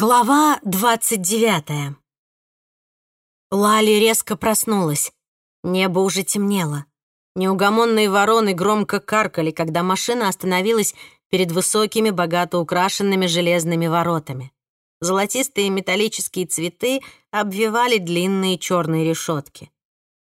Глава двадцать девятая. Лали резко проснулась. Небо уже темнело. Неугомонные вороны громко каркали, когда машина остановилась перед высокими, богато украшенными железными воротами. Золотистые металлические цветы обвивали длинные черные решетки.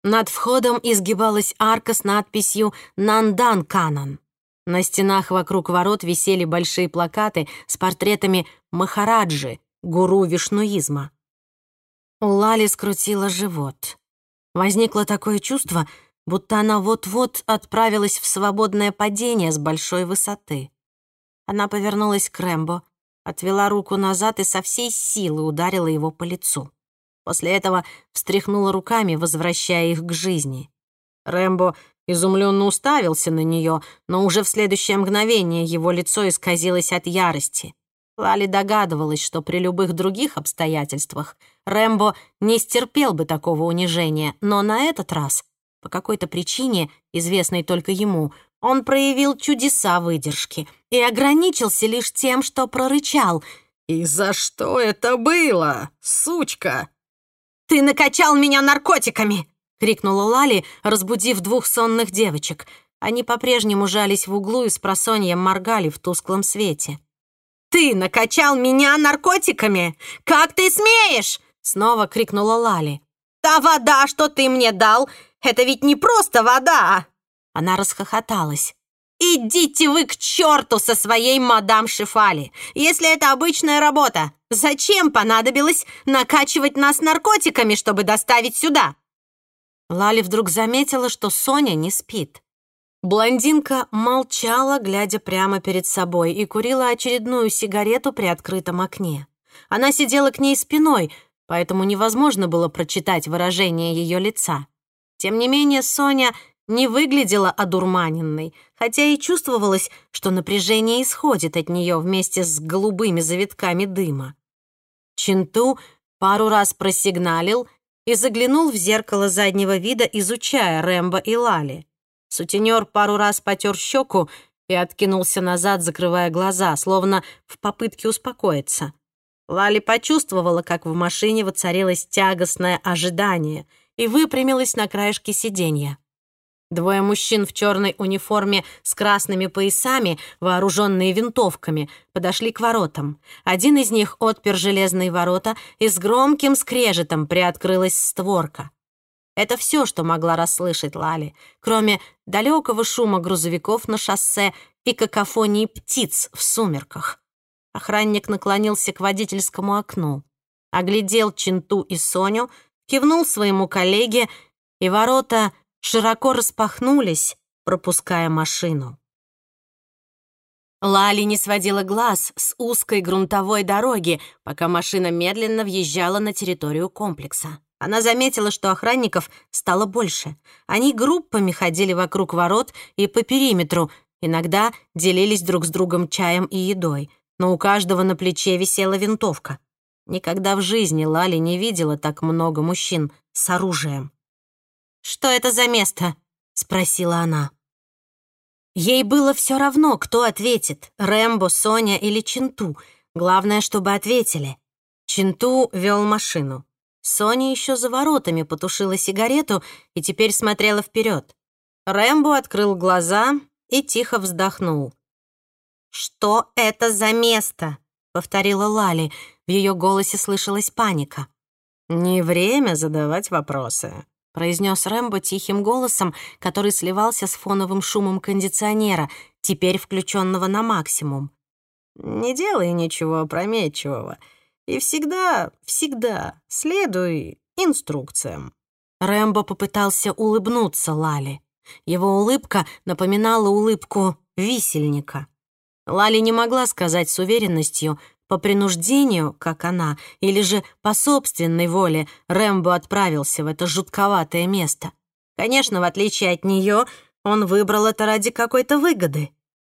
Над входом изгибалась арка с надписью «Нандан Канан». На стенах вокруг ворот висели большие плакаты с портретами Махараджи, гуру вишнуизма. У Лали скрутила живот. Возникло такое чувство, будто она вот-вот отправилась в свободное падение с большой высоты. Она повернулась к Рэмбо, отвела руку назад и со всей силы ударила его по лицу. После этого встряхнула руками, возвращая их к жизни. Рэмбо изумленно уставился на нее, но уже в следующее мгновение его лицо исказилось от ярости. Лали догадывалась, что при любых других обстоятельствах Рэмбо не стерпел бы такого унижения, но на этот раз, по какой-то причине, известной только ему, он проявил чудеса выдержки и ограничился лишь тем, что прорычал. «И за что это было, сучка?» «Ты накачал меня наркотиками!» Крикнула Лали, разбудив двух сонных девочек. Они по-прежнему жались в углу и с просоньем моргали в тусклом свете. «Ты накачал меня наркотиками! Как ты смеешь?» Снова крикнула Лали. «Та вода, что ты мне дал, это ведь не просто вода!» Она расхохоталась. «Идите вы к черту со своей мадам Шифали! Если это обычная работа, зачем понадобилось накачивать нас наркотиками, чтобы доставить сюда? Лали вдруг заметила, что Соня не спит. Блондинка молчала, глядя прямо перед собой, и курила очередную сигарету при открытом окне. Она сидела к ней спиной, поэтому невозможно было прочитать выражение ее лица. Тем не менее, Соня не выглядела одурманенной, хотя и чувствовалось, что напряжение исходит от нее вместе с голубыми завитками дыма. Чинту пару раз просигналил и заглянул в зеркало заднего вида, изучая Рэмбо и Лали. Сутенер пару раз потер щеку и откинулся назад, закрывая глаза, словно в попытке успокоиться. Лали почувствовала, как в машине воцарилось тягостное ожидание и выпрямилась на краешке сиденья. Двое мужчин в черной униформе с красными поясами, вооруженные винтовками, подошли к воротам. Один из них отпер железные ворота, и с громким скрежетом приоткрылась створка. Это все, что могла расслышать Лали, кроме далекого шума грузовиков на шоссе и какофонии птиц в сумерках. Охранник наклонился к водительскому окну, оглядел Чинту и Соню, кивнул своему коллеге, и ворота — широко распахнулись, пропуская машину. Лали не сводила глаз с узкой грунтовой дороги, пока машина медленно въезжала на территорию комплекса. Она заметила, что охранников стало больше. Они группами ходили вокруг ворот и по периметру, иногда делились друг с другом чаем и едой, но у каждого на плече висела винтовка. Никогда в жизни Лали не видела так много мужчин с оружием. «Что это за место?» — спросила она. Ей было все равно, кто ответит — Рэмбо, Соня или Чинту. Главное, чтобы ответили. Чинту вел машину. Соня еще за воротами потушила сигарету и теперь смотрела вперед. Рэмбо открыл глаза и тихо вздохнул. «Что это за место?» — повторила Лали. В ее голосе слышалась паника. «Не время задавать вопросы», произнес Рэмбо тихим голосом, который сливался с фоновым шумом кондиционера, теперь включенного на максимум. «Не делай ничего опрометчивого и всегда, всегда следуй инструкциям». Рэмбо попытался улыбнуться Лали. Его улыбка напоминала улыбку висельника. Лали не могла сказать с уверенностью, по принуждению, как она, или же по собственной воле Рэмбо отправился в это жутковатое место. Конечно, в отличие от нее, он выбрал это ради какой-то выгоды.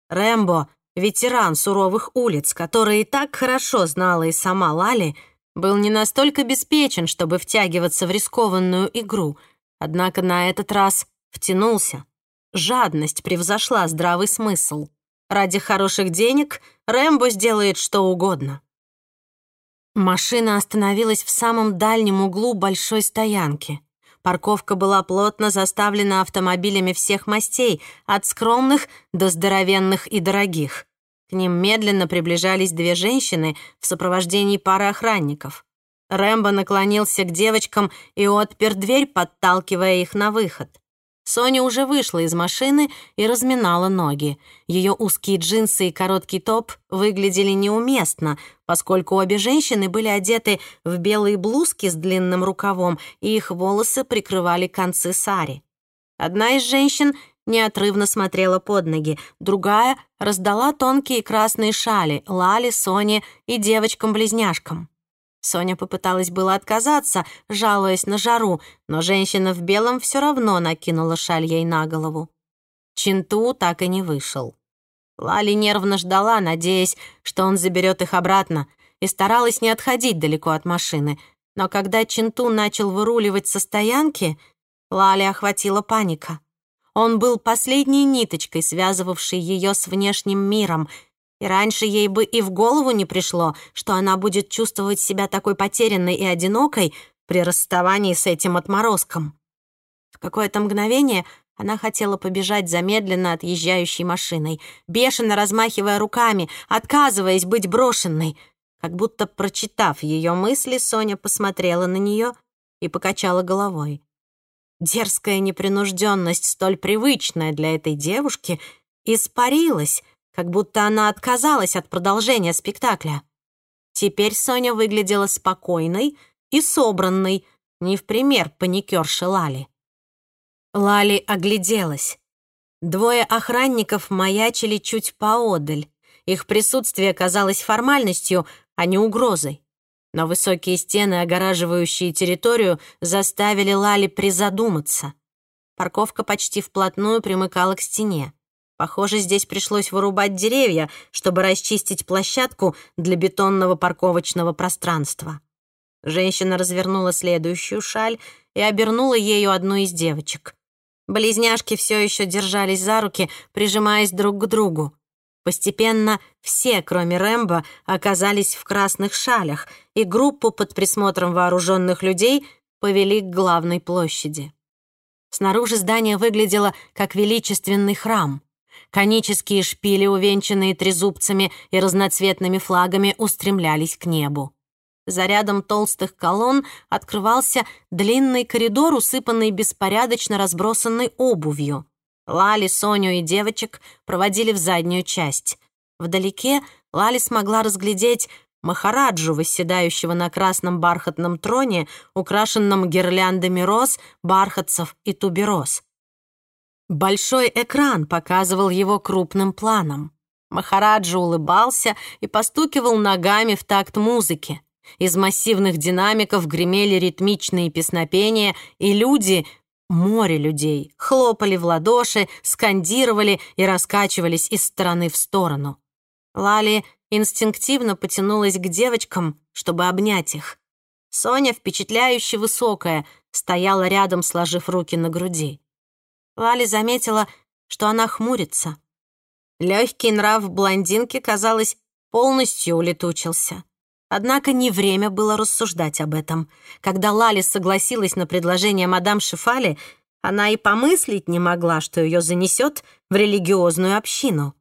Рэмбо, ветеран суровых улиц, который и так хорошо знала и сама Лали, был не настолько беспечен, чтобы втягиваться в рискованную игру, однако на этот раз втянулся. Жадность превзошла здравый смысл. Ради хороших денег Рэмбо сделает что угодно. Машина остановилась в самом дальнем углу большой стоянки. Парковка была плотно заставлена автомобилями всех мастей, от скромных до здоровенных и дорогих. К ним медленно приближались две женщины в сопровождении пары охранников. Рэмбо наклонился к девочкам и отпер дверь, подталкивая их на выход. Соня уже вышла из машины и разминала ноги. Ее узкие джинсы и короткий топ выглядели неуместно, поскольку обе женщины были одеты в белые блузки с длинным рукавом, и их волосы прикрывали концы сари. Одна из женщин неотрывно смотрела под ноги, другая раздала тонкие красные шали Лале, Соне и девочкам-близняшкам. Соня попыталась было отказаться, жалуясь на жару, но женщина в белом все равно накинула шаль ей на голову. Чинту так и не вышел. Лали нервно ждала, надеясь, что он заберет их обратно, и старалась не отходить далеко от машины. Но когда Чинту начал выруливать со стоянки, Лали охватила паника. Он был последней ниточкой, связывавшей ее с внешним миром, и раньше ей бы и в голову не пришло, что она будет чувствовать себя такой потерянной и одинокой при расставании с этим отморозком. В какое-то мгновение она хотела побежать за медленно отъезжающей машиной, бешено размахивая руками, отказываясь быть брошенной. Как будто прочитав ее мысли, Соня посмотрела на нее и покачала головой. Дерзкая непринужденность, столь привычная для этой девушки, испарилась — как будто она отказалась от продолжения спектакля. Теперь Соня выглядела спокойной и собранной, не в пример паникерши Лали. Лали огляделась. Двое охранников маячили чуть поодаль. Их присутствие казалось формальностью, а не угрозой. Но высокие стены, огораживающие территорию, заставили Лали призадуматься. Парковка почти вплотную примыкала к стене. Похоже, здесь пришлось вырубать деревья, чтобы расчистить площадку для бетонного парковочного пространства. Женщина развернула следующую шаль и обернула ею одну из девочек. Близняшки все еще держались за руки, прижимаясь друг к другу. Постепенно все, кроме Рэмбо, оказались в красных шалях, и группу под присмотром вооруженных людей повели к главной площади. Снаружи здание выглядело как величественный храм. Конические шпили, увенчанные трезубцами и разноцветными флагами, устремлялись к небу. За рядом толстых колонн открывался длинный коридор, усыпанный беспорядочно разбросанной обувью. Лали, Соню и девочек проводили в заднюю часть. Вдалеке Лали смогла разглядеть Махараджу, восседающего на красном бархатном троне, украшенном гирляндами роз, бархатцев и тубероз. Большой экран показывал его крупным планом. Махараджа улыбался и постукивал ногами в такт музыки. Из массивных динамиков гремели ритмичные песнопения, и люди, море людей, хлопали в ладоши, скандировали и раскачивались из стороны в сторону. Лали инстинктивно потянулась к девочкам, чтобы обнять их. Соня, впечатляюще высокая, стояла рядом, сложив руки на груди. Лали заметила, что она хмурится. Легкий нрав блондинки, казалось, полностью улетучился. Однако не время было рассуждать об этом. Когда Лали согласилась на предложение мадам Шифали, она и помыслить не могла, что ее занесет в религиозную общину.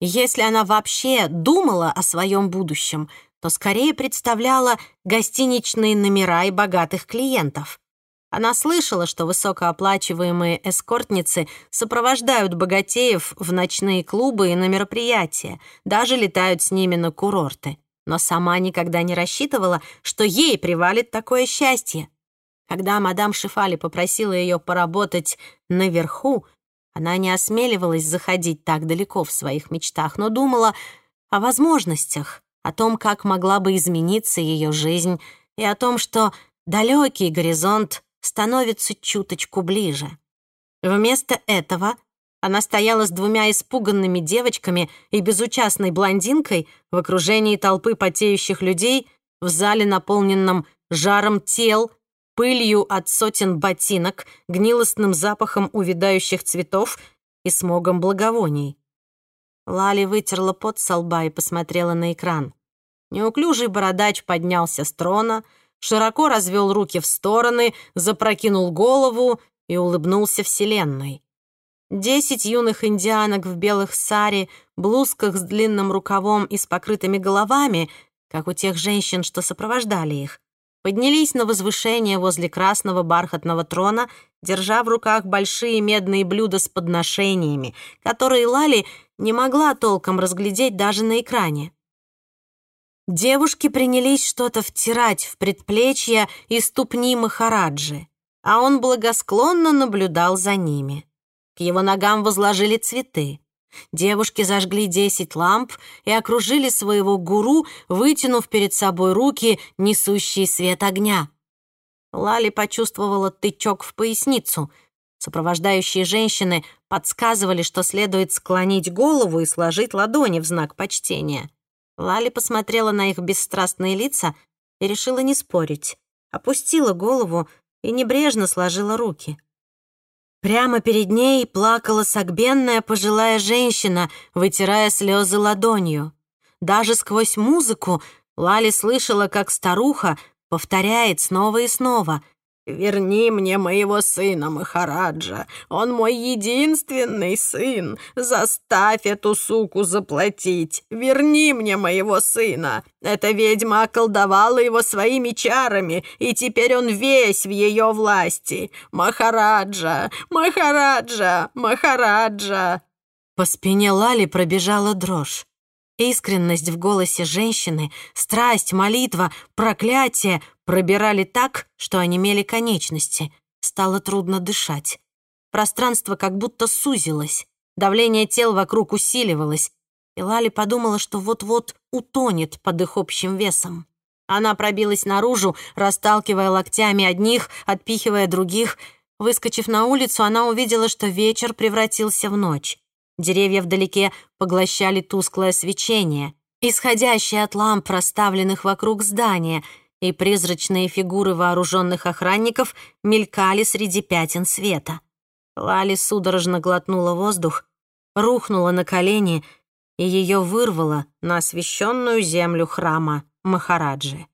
Если она вообще думала о своем будущем, то скорее представляла гостиничные номера и богатых клиентов. Она слышала, что высокооплачиваемые эскортницы сопровождают богатеев в ночные клубы и на мероприятия, даже летают с ними на курорты. Но сама никогда не рассчитывала, что ей привалит такое счастье. Когда мадам Шифали попросила ее поработать наверху, она не осмеливалась заходить так далеко в своих мечтах, но думала о возможностях, о том, как могла бы измениться ее жизнь, и о том, что далекий горизонт становится чуточку ближе. Вместо этого она стояла с двумя испуганными девочками и безучастной блондинкой в окружении толпы потеющих людей в зале, наполненном жаром тел, пылью от сотен ботинок, гнилостным запахом увядающих цветов и смогом благовоний. Лали вытерла пот со лба и посмотрела на экран. Неуклюжий бородач поднялся с трона, широко развел руки в стороны, запрокинул голову и улыбнулся вселенной. Десять юных индианок в белых саре, блузках с длинным рукавом и с покрытыми головами, как у тех женщин, что сопровождали их, поднялись на возвышение возле красного бархатного трона, держа в руках большие медные блюда с подношениями, которые Лали не могла толком разглядеть даже на экране. Девушки принялись что-то втирать в предплечья и ступни Махараджи, а он благосклонно наблюдал за ними. К его ногам возложили цветы. Девушки зажгли десять ламп и окружили своего гуру, вытянув перед собой руки, несущие свет огня. Лали почувствовала тычок в поясницу. Сопровождающие женщины подсказывали, что следует склонить голову и сложить ладони в знак почтения. Лали посмотрела на их бесстрастные лица и решила не спорить. Опустила голову и небрежно сложила руки. Прямо перед ней плакала согбенная пожилая женщина, вытирая слезы ладонью. Даже сквозь музыку Лали слышала, как старуха повторяет снова и снова «Верни мне моего сына, Махараджа. Он мой единственный сын. Заставь эту суку заплатить. Верни мне моего сына. Эта ведьма околдовала его своими чарами, и теперь он весь в ее власти. Махараджа, Махараджа, Махараджа». По спине Лали пробежала дрожь. Искренность в голосе женщины, страсть, молитва, проклятие пробирали так, что онемели конечности. Стало трудно дышать. Пространство как будто сузилось. Давление тел вокруг усиливалось. И Лали подумала, что вот-вот утонет под их общим весом. Она пробилась наружу, расталкивая локтями одних, отпихивая других. Выскочив на улицу, она увидела, что вечер превратился в ночь. Деревья вдалеке поглощали тусклое свечение, исходящее от ламп, расставленных вокруг здания, и призрачные фигуры вооруженных охранников мелькали среди пятен света. Лали судорожно глотнула воздух, рухнула на колени, и ее вырвало на освященную землю храма Махараджи.